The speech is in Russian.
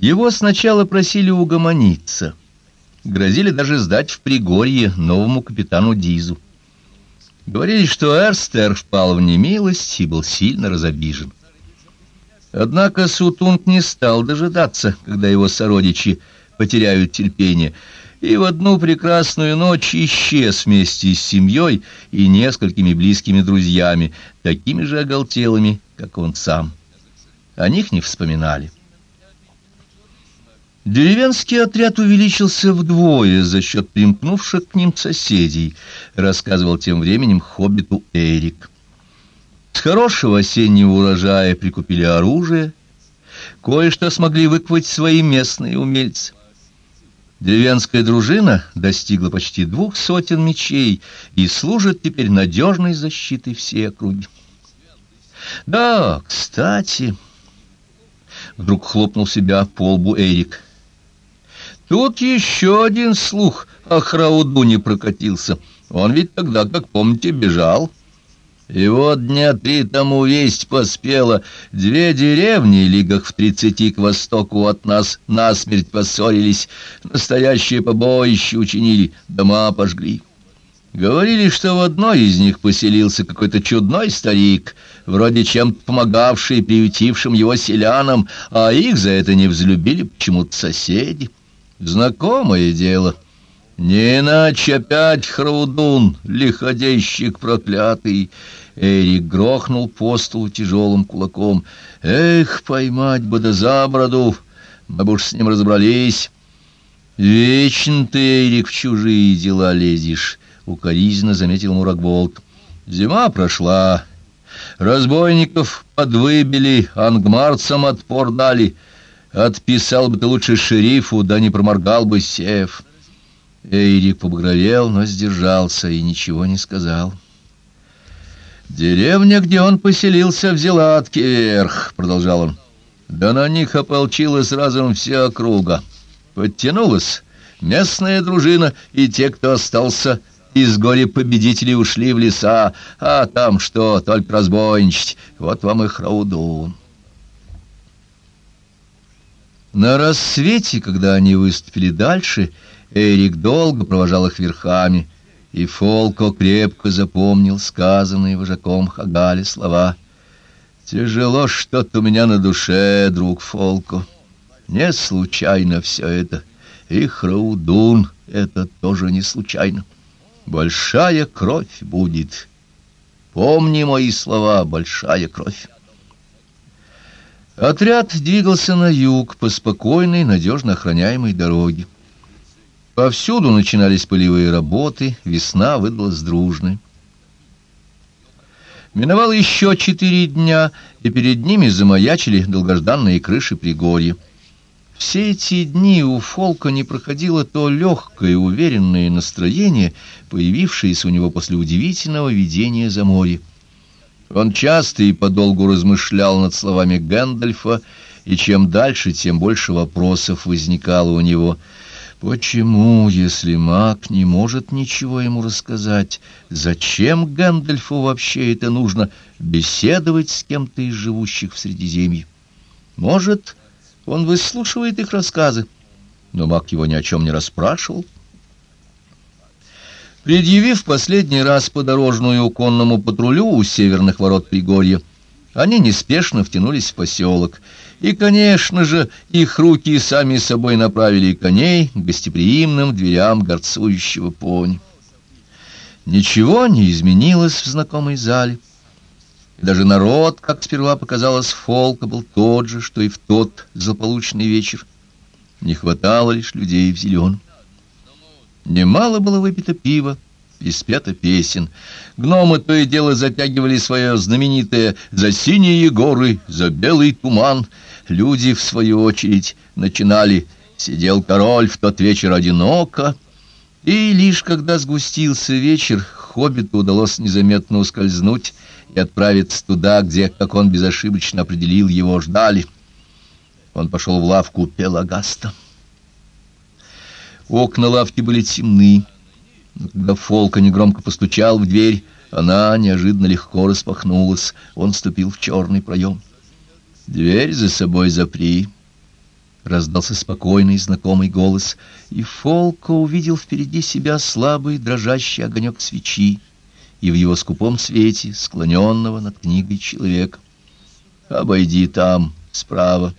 Его сначала просили угомониться. Грозили даже сдать в Пригорье новому капитану Дизу. Говорили, что Эрстер впал в немилость и был сильно разобижен. Однако Сутунг не стал дожидаться, когда его сородичи потеряют терпение, и в одну прекрасную ночь исчез вместе с семьей и несколькими близкими друзьями, такими же оголтелыми, как он сам. О них не вспоминали. Деревенский отряд увеличился вдвое за счет примкнувших к ним соседей, рассказывал тем временем хоббиту Эрик. С хорошего осеннего урожая прикупили оружие, кое-что смогли выквать свои местные умельцы. Деревенская дружина достигла почти двух сотен мечей и служит теперь надежной защитой всей округи. Да, кстати, вдруг хлопнул себя по лбу Эрик. Тут еще один слух о Храудуне прокатился. Он ведь тогда, как помните, бежал. И вот дня три тому весть поспела. Две деревни, лигах в тридцати к востоку от нас, насмерть поссорились. Настоящее побоище учинили, дома пожгли. Говорили, что в одной из них поселился какой-то чудной старик, вроде чем-то помогавший приютившим его селянам, а их за это не взлюбили почему-то соседи. Знакомое дело — не иначе опять Храудун, лиходейщик проклятый. Эрик грохнул по столу тяжелым кулаком. Эх, поймать бы да за бороду, мы бы уж с ним разобрались. Вечно ты, Эрик, в чужие дела лезешь, укоризненно заметил Муракболт. Зима прошла, разбойников подвыбили, ангмарцам отпор дали. Отписал бы ты лучше шерифу, да не проморгал бы сев. Эйрик побагровел, но сдержался и ничего не сказал. «Деревня, где он поселился, взяла от вверх», — продолжал он. «Да на них ополчилась разом вся округа. Подтянулась местная дружина, и те, кто остался из горе победителей, ушли в леса, а там что, только разбойничать. Вот вам и Храудун». На рассвете, когда они выступили дальше, — Эрик долго провожал их верхами, и Фолко крепко запомнил сказанные вожаком Хагале слова. «Тяжело что-то у меня на душе, друг Фолко. Не случайно все это. И Храудун это тоже не случайно. Большая кровь будет. Помни мои слова, большая кровь». Отряд двигался на юг по спокойной, надежно охраняемой дороге. Повсюду начинались полевые работы, весна выдалась дружной. Миновало еще четыре дня, и перед ними замаячили долгожданные крыши Пригорья. Все эти дни у Фолка не проходило то легкое, уверенное настроение, появившееся у него после удивительного видения за море. Он часто и подолгу размышлял над словами Гэндальфа, и чем дальше, тем больше вопросов возникало у него — Почему, если маг не может ничего ему рассказать, зачем Гэндальфу вообще это нужно беседовать с кем-то из живущих в Средиземье? Может, он выслушивает их рассказы, но маг его ни о чем не расспрашивал. Предъявив последний раз подорожную конному патрулю у северных ворот Пригорья, они неспешно втянулись в поселок — и, конечно же, их руки сами собой направили коней к гостеприимным дверям горцующего пони. Ничего не изменилось в знакомой зале. И даже народ, как сперва показалось, фолка был тот же, что и в тот злополучный вечер. Не хватало лишь людей в зеленом. Немало было выпито пива и спето песен. Гномы то и дело затягивали свое знаменитое «За синие горы, за белый туман», Люди, в свою очередь, начинали «Сидел король в тот вечер одиноко», и лишь когда сгустился вечер, хоббиту удалось незаметно ускользнуть и отправиться туда, где, как он безошибочно определил, его ждали. Он пошел в лавку Пелагаста. Окна лавки были темны. Когда Фолка негромко постучал в дверь, она неожиданно легко распахнулась. Он вступил в черный проем. Дверь за собой запри. раздался спокойный знакомый голос, и Фолко увидел впереди себя слабый дрожащий огонек свечи и в его скупом свете склоненного над книгой человека. «Обойди там, справа»,